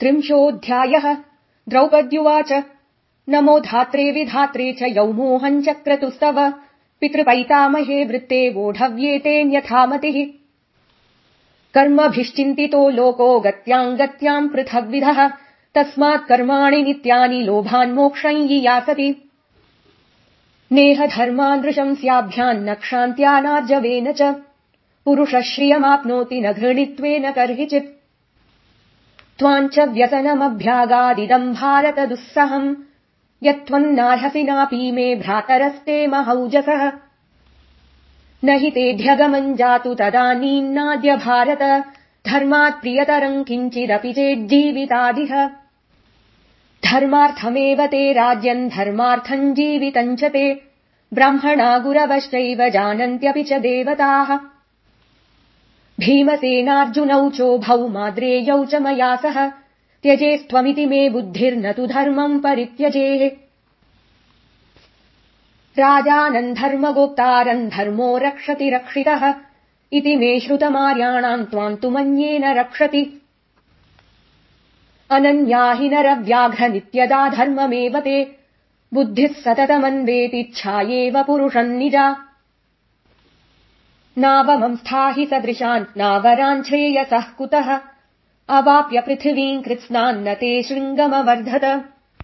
त्रिंशोऽध्यायः। द्रौपद्युवाच नमो धात्रे विधात्रे च यौमोहम् चक्रतुस्तव पितृपैतामहे वृत्ते वोढव्येतेऽन्यथामतिः कर्मभिश्चिन्तितो लोको गत्याम् गत्याम् पृथग्विधः तस्मात् कर्माणि नित्यानि लोभान्मोक्षम् यासति नेह धर्मान्दृशम् स्याभ्याम् न क्षान्त्यानार्जवेन च पुरुषः श्रियमाप्नोति न घृणित्वेन कर्हिचित् त्वाम् च व्यसनमभ्यागादिदम् भारत दुःसहम्। यत्त्वन्नार्हसि नापि मे भ्रातरस्ते महौजसः। न हि तेऽध्यगमम् जातु तदानीन्नाद्य भारत। धर्मात् प्रियतरम् किञ्चिदपि चेज्जीवितादिह धर्मार्थमेव ते राज्यम् धर्मार्थम् जीवितम् च ते। ब्राह्मणा गुरवश्चैव जानन्त्यपि च देवताः भीमसेनार्जुनौ चोभौ माद्रेयौ च मया सह। त्यजेस्त्वमिति मे बुद्धिर्न तु धर्मम् परित्यजेः। राजानम् धर्मगोप्तारम् धर्मो रक्षति रक्षितः। इति मे श्रुतमार्याणाम् त्वाम् तु मन्येन रक्षति। अनन्या हि नरव्याघ्र नित्यदा धर्ममेव ते। बुद्धिः सततमन्वेतिच्छायेव पुरुषम् निजा नावमंस्थाहि सदृशान् नावरान् श्रेयसः कुतः? अवाप्य पृथिवीम् कृत्स्नान्न ते शृङ्गमवर्धत